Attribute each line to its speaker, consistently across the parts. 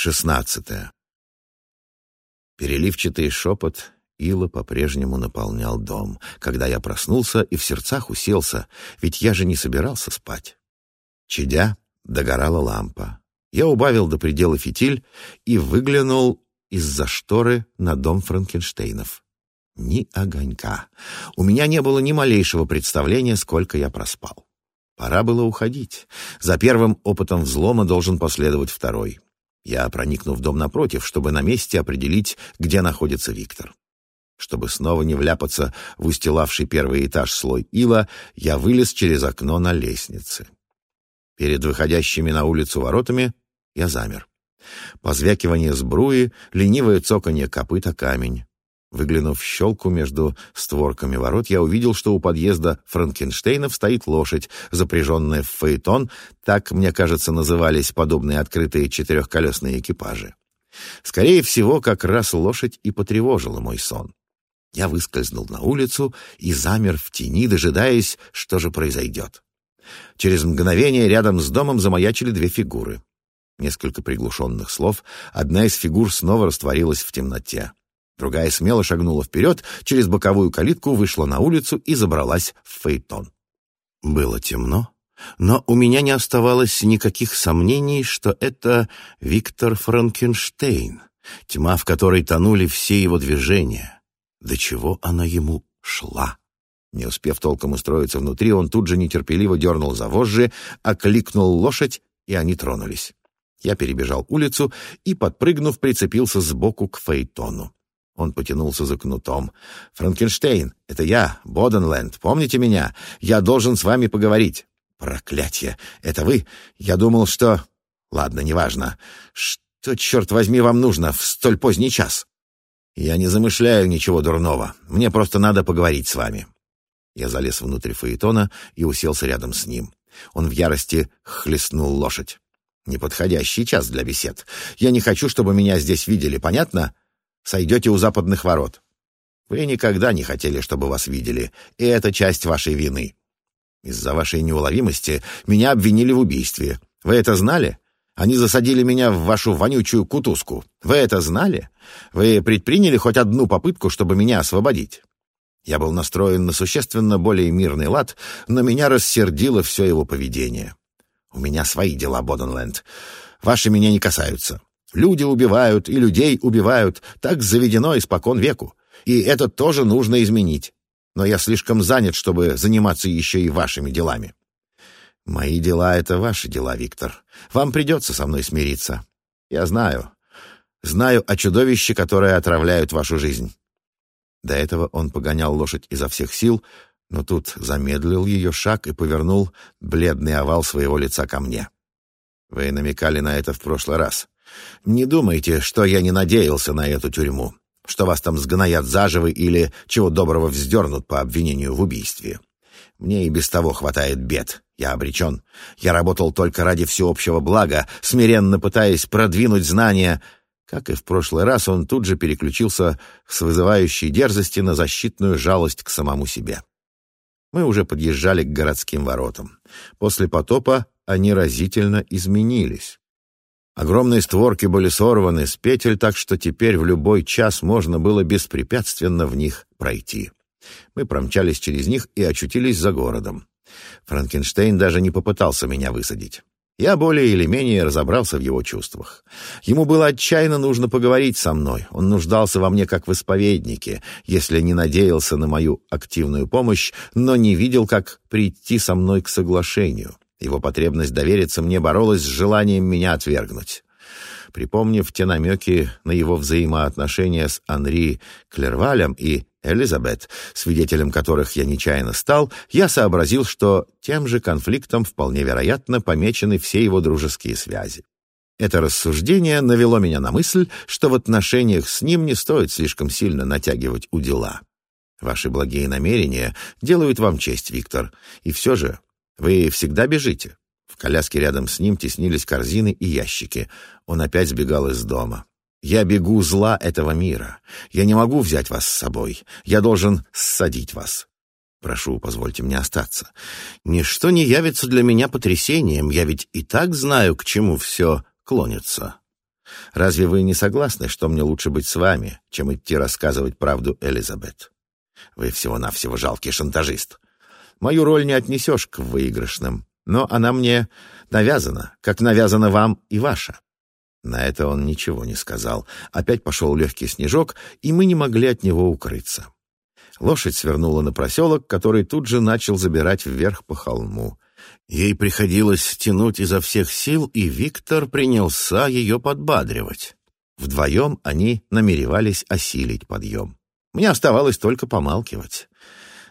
Speaker 1: Шестнадцатое. Переливчатый шепот Ила по-прежнему наполнял дом, когда я проснулся и в сердцах уселся, ведь я же не собирался спать. Чадя, догорала лампа. Я убавил до предела фитиль и выглянул из-за шторы на дом Франкенштейнов. Ни огонька. У меня не было ни малейшего представления, сколько я проспал. Пора было уходить. За первым опытом взлома должен последовать второй — я проникну в дом напротив, чтобы на месте определить, где находится Виктор. Чтобы снова не вляпаться в устилавший первый этаж слой ила, я вылез через окно на лестнице. Перед выходящими на улицу воротами я замер. Позвякивание сбруи, ленивое цоканье копыта камень. Выглянув в щелку между створками ворот, я увидел, что у подъезда Франкенштейнов стоит лошадь, запряженная в фаэтон, так, мне кажется, назывались подобные открытые четырехколесные экипажи. Скорее всего, как раз лошадь и потревожила мой сон. Я выскользнул на улицу и замер в тени, дожидаясь, что же произойдет. Через мгновение рядом с домом замаячили две фигуры. Несколько приглушенных слов, одна из фигур снова растворилась в темноте. Другая смело шагнула вперед, через боковую калитку вышла на улицу и забралась в фейтон. Было темно, но у меня не оставалось никаких сомнений, что это Виктор Франкенштейн, тьма, в которой тонули все его движения. До чего она ему шла? Не успев толком устроиться внутри, он тут же нетерпеливо дернул за вожжи, окликнул лошадь, и они тронулись. Я перебежал улицу и, подпрыгнув, прицепился сбоку к фейтону. Он потянулся за кнутом. «Франкенштейн, это я, Боденленд, помните меня? Я должен с вами поговорить». «Проклятье! Это вы? Я думал, что...» «Ладно, неважно. Что, черт возьми, вам нужно в столь поздний час?» «Я не замышляю ничего дурного. Мне просто надо поговорить с вами». Я залез внутрь фаэтона и уселся рядом с ним. Он в ярости хлестнул лошадь. «Неподходящий час для бесед. Я не хочу, чтобы меня здесь видели, понятно?» сойдете у западных ворот. Вы никогда не хотели, чтобы вас видели, и это часть вашей вины. Из-за вашей неуловимости меня обвинили в убийстве. Вы это знали? Они засадили меня в вашу вонючую кутузку. Вы это знали? Вы предприняли хоть одну попытку, чтобы меня освободить? Я был настроен на существенно более мирный лад, но меня рассердило все его поведение. У меня свои дела, Боденленд. Ваши меня не касаются. Люди убивают и людей убивают, так заведено испокон веку. И это тоже нужно изменить. Но я слишком занят, чтобы заниматься еще и вашими делами. Мои дела — это ваши дела, Виктор. Вам придется со мной смириться. Я знаю. Знаю о чудовище, которое отравляет вашу жизнь. До этого он погонял лошадь изо всех сил, но тут замедлил ее шаг и повернул бледный овал своего лица ко мне. — вы намекали на это в прошлый раз. Не думайте, что я не надеялся на эту тюрьму, что вас там сгноят заживо или чего доброго вздернут по обвинению в убийстве. Мне и без того хватает бед. Я обречен. Я работал только ради всеобщего блага, смиренно пытаясь продвинуть знания. Как и в прошлый раз, он тут же переключился с вызывающей дерзости на защитную жалость к самому себе. Мы уже подъезжали к городским воротам. После потопа они разительно изменились. Огромные створки были сорваны с петель, так что теперь в любой час можно было беспрепятственно в них пройти. Мы промчались через них и очутились за городом. Франкенштейн даже не попытался меня высадить. Я более или менее разобрался в его чувствах. Ему было отчаянно нужно поговорить со мной. Он нуждался во мне как в исповеднике, если не надеялся на мою активную помощь, но не видел, как прийти со мной к соглашению. Его потребность довериться мне боролась с желанием меня отвергнуть. Припомнив те намеки на его взаимоотношения с Анри Клервалем и Элизабет, свидетелем которых я нечаянно стал, я сообразил, что тем же конфликтом вполне вероятно помечены все его дружеские связи. Это рассуждение навело меня на мысль, что в отношениях с ним не стоит слишком сильно натягивать у дела. Ваши благие намерения делают вам честь, Виктор, и все же вы всегда бежите?» В коляске рядом с ним теснились корзины и ящики. Он опять сбегал из дома. «Я бегу зла этого мира. Я не могу взять вас с собой. Я должен ссадить вас. Прошу, позвольте мне остаться. Ничто не явится для меня потрясением. Я ведь и так знаю, к чему все клонится. Разве вы не согласны, что мне лучше быть с вами, чем идти рассказывать правду Элизабет? Вы всего-навсего жалкий шантажист. Мою роль не отнесешь к выигрышным, но она мне навязана, как навязана вам и ваша». На это он ничего не сказал. Опять пошел легкий снежок, и мы не могли от него укрыться. Лошадь свернула на проселок, который тут же начал забирать вверх по холму. Ей приходилось тянуть изо всех сил, и Виктор принялся ее подбадривать. Вдвоем они намеревались осилить подъем. Мне оставалось только помалкивать.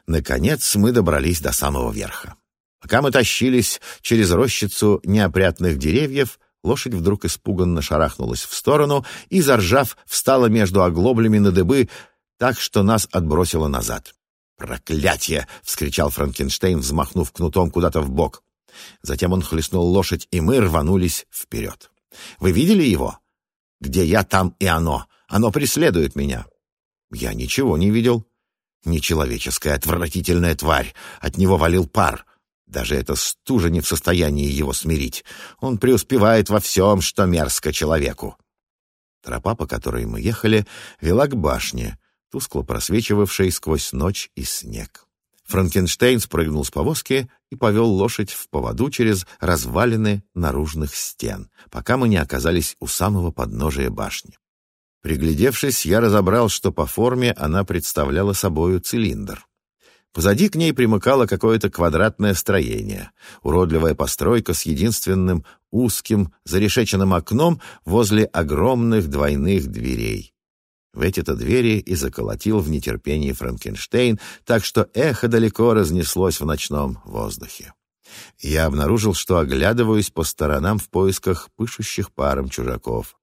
Speaker 1: Наконец мы добрались до самого верха. Пока мы тащились через рощицу неопрятных деревьев, лошадь вдруг испуганно шарахнулась в сторону и, заржав, встала между оглоблями на дыбы, так что нас отбросило назад. Проклятие! — вскричал Франкенштейн, взмахнув кнутом куда-то в бок. Затем он хлестнул лошадь, и мы рванулись вперед. «Вы видели его?» «Где я, там и оно. Оно преследует меня». «Я ничего не видел». Нечеловеческая, отвратительная тварь. От него валил пар. Даже эта стужа не в состоянии его смирить. Он преуспевает во всем, что мерзко человеку. Тропа, по которой мы ехали, вела к башне, тускло просвечивавшей сквозь ночь и снег. Франкенштейн спрыгнул с повозки и повел лошадь в поводу через развалины наружных стен, пока мы не оказались у самого подножия башни. Приглядевшись, я разобрал, что по форме она представляла собою цилиндр. Позади к ней примыкало какое-то квадратное строение, уродливая постройка с единственным узким зарешеченным окном возле огромных двойных дверей. В эти-то двери и заколотил в нетерпении Франкенштейн, так что эхо далеко разнеслось в ночном воздухе. Я обнаружил, что оглядываюсь по сторонам в поисках пышущих паром чужаков.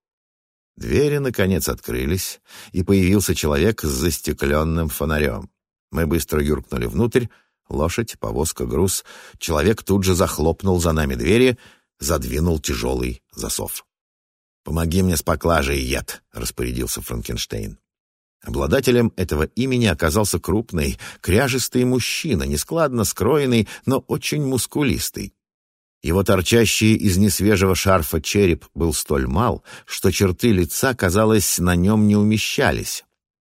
Speaker 1: Двери, наконец, открылись, и появился человек с застекленным фонарем. Мы быстро юркнули внутрь. Лошадь, повозка, груз. Человек тут же захлопнул за нами двери, задвинул тяжелый засов. «Помоги мне с поклажей, яд», — распорядился Франкенштейн. Обладателем этого имени оказался крупный, кряжистый мужчина, нескладно скроенный, но очень мускулистый. Его торчащий из несвежего шарфа череп был столь мал, что черты лица, казалось, на нем не умещались.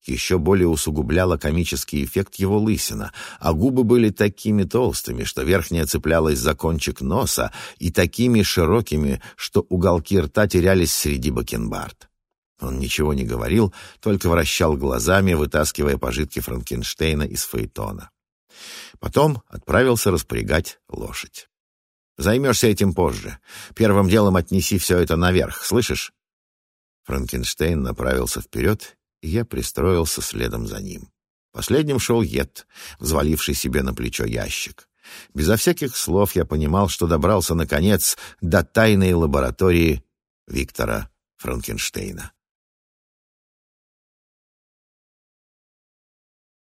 Speaker 1: Еще более усугубляла комический эффект его лысина, а губы были такими толстыми, что верхняя цеплялась за кончик носа, и такими широкими, что уголки рта терялись среди бакенбард. Он ничего не говорил, только вращал глазами, вытаскивая пожитки Франкенштейна из фаэтона. Потом отправился распорягать лошадь. Займешься этим позже. Первым делом отнеси все это наверх, слышишь?» Франкенштейн направился вперед, и я пристроился следом за ним. Последним шел Ед, взваливший себе на плечо ящик. Безо всяких слов я понимал, что добрался, наконец, до тайной лаборатории Виктора Франкенштейна.